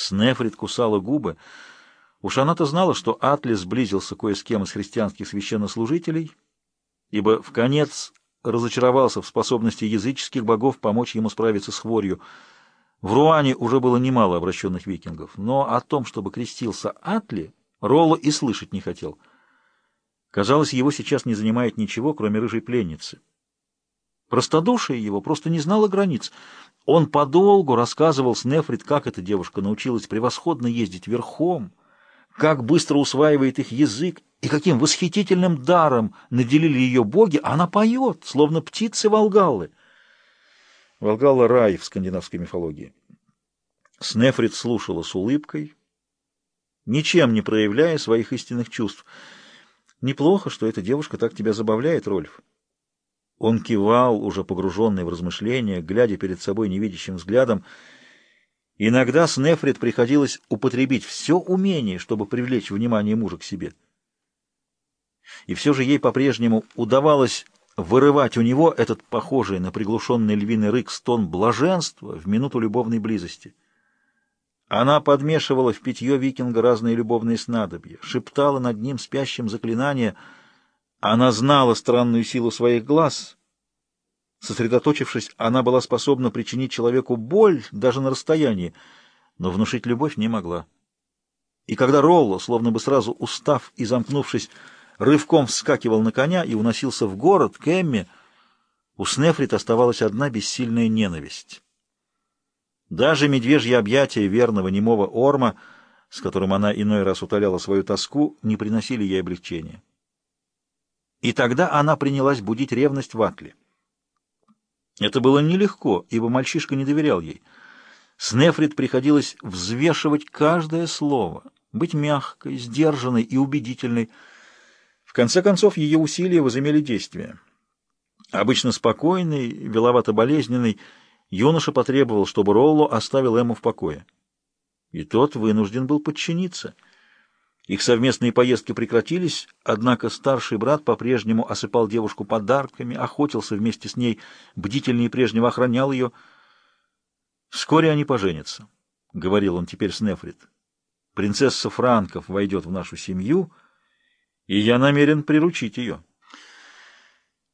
Снефрит кусала губы. Уж она-то знала, что Атли сблизился кое с кем из христианских священнослужителей, ибо в конец разочаровался в способности языческих богов помочь ему справиться с хворью. В Руане уже было немало обращенных викингов, но о том, чтобы крестился Атли, Ролло и слышать не хотел. Казалось, его сейчас не занимает ничего, кроме рыжей пленницы. Простодушие его просто не знало границ. Он подолгу рассказывал Снефрит, как эта девушка научилась превосходно ездить верхом, как быстро усваивает их язык и каким восхитительным даром наделили ее боги, она поет, словно птицы Волгаллы. Волгалла — рай в скандинавской мифологии. Снефрит слушала с улыбкой, ничем не проявляя своих истинных чувств. «Неплохо, что эта девушка так тебя забавляет, Рольф». Он кивал, уже погруженный в размышления, глядя перед собой невидящим взглядом. Иногда Снефрит приходилось употребить все умение, чтобы привлечь внимание мужа к себе. И все же ей по-прежнему удавалось вырывать у него этот похожий на приглушенный львиный рык стон блаженства в минуту любовной близости. Она подмешивала в питье викинга разные любовные снадобья, шептала над ним спящим заклинания — она знала странную силу своих глаз. Сосредоточившись, она была способна причинить человеку боль даже на расстоянии, но внушить любовь не могла. И когда Ролло, словно бы сразу устав и замкнувшись, рывком вскакивал на коня и уносился в город, к Эмме, у Снефрит оставалась одна бессильная ненависть. Даже медвежье объятия верного немого Орма, с которым она иной раз утоляла свою тоску, не приносили ей облегчения. И тогда она принялась будить ревность в Атле. Это было нелегко, ибо мальчишка не доверял ей. Снефрит приходилось взвешивать каждое слово, быть мягкой, сдержанной и убедительной. В конце концов, ее усилия возымели действие. Обычно спокойный, веловато-болезненный, юноша потребовал, чтобы Ролло оставил Эмму в покое. И тот вынужден был подчиниться — их совместные поездки прекратились, однако старший брат по-прежнему осыпал девушку подарками, охотился вместе с ней, бдительнее прежнего охранял ее. «Вскоре они поженятся», — говорил он теперь с Нефрит. «Принцесса Франков войдет в нашу семью, и я намерен приручить ее.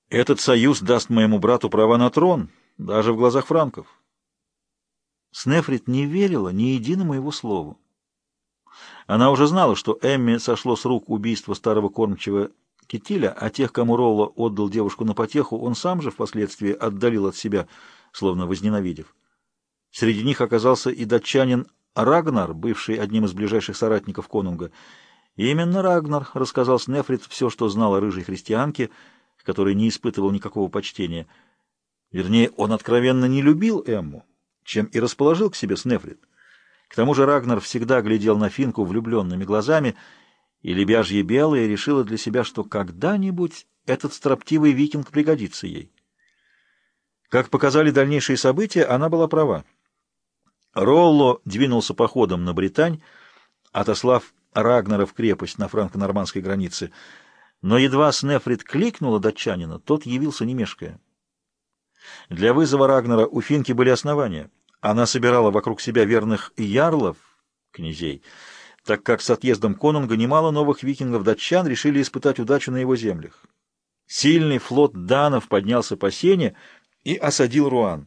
Этот союз даст моему брату права на трон, даже в глазах Франков». Снефрит не верила ни единому его слову. Она уже знала, что Эмми сошло с рук убийство старого кормчего Китиля, а тех, кому Ролло отдал девушку на потеху, он сам же впоследствии отдалил от себя, словно возненавидев. Среди них оказался и датчанин Рагнар, бывший одним из ближайших соратников конунга. И именно Рагнар рассказал Снефрит все, что знал о рыжей христианке, которой не испытывал никакого почтения. Вернее, он откровенно не любил Эмму, чем и расположил к себе Снефрит. К тому же Рагнар всегда глядел на Финку влюбленными глазами, и лебяжье белая решила для себя, что когда-нибудь этот строптивый викинг пригодится ей. Как показали дальнейшие события, она была права. Ролло двинулся походом на Британь, отослав Рагнара в крепость на франко-нормандской границе, но едва Снефрит кликнула датчанина, тот явился не мешкая. Для вызова Рагнара у Финки были основания — она собирала вокруг себя верных ярлов, князей, так как с отъездом конунга немало новых викингов-датчан решили испытать удачу на его землях. Сильный флот данов поднялся по Сене и осадил Руан.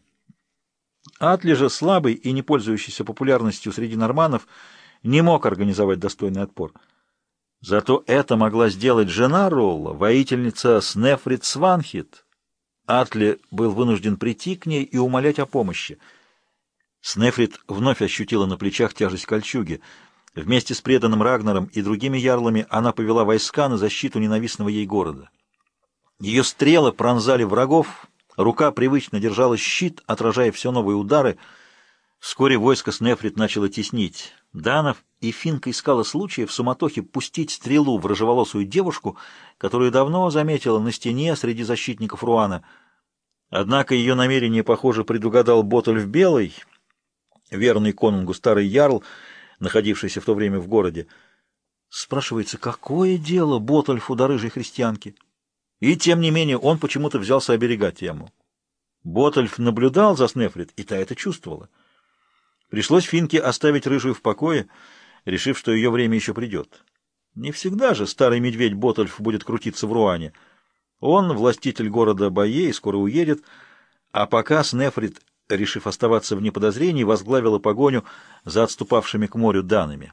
Атли же, слабый и не пользующийся популярностью среди норманов, не мог организовать достойный отпор. Зато это могла сделать жена Ролла, воительница Снефрит Сванхит. Атли был вынужден прийти к ней и умолять о помощи — Снефрит вновь ощутила на плечах тяжесть кольчуги. Вместе с преданным Рагнаром и другими ярлами она повела войска на защиту ненавистного ей города. Ее стрелы пронзали врагов, рука привычно держала щит, отражая все новые удары. Вскоре войско Снефрит начало теснить. Данов и Финка искала случая в суматохе пустить стрелу в рыжеволосую девушку, которую давно заметила на стене среди защитников Руана. Однако ее намерение, похоже, предугадал Ботольф Белый — верный конунгу старый ярл, находившийся в то время в городе. Спрашивается, какое дело Ботальфу до рыжей христианки? И тем не менее он почему-то взялся оберегать тему. Ботальф наблюдал за Снефрит, и та это чувствовала. Пришлось Финке оставить рыжую в покое, решив, что ее время еще придет. Не всегда же старый медведь Ботальф будет крутиться в Руане. Он, властитель города Бае, и скоро уедет, а пока Снефрит решив оставаться вне подозрений, возглавила погоню за отступавшими к морю данными.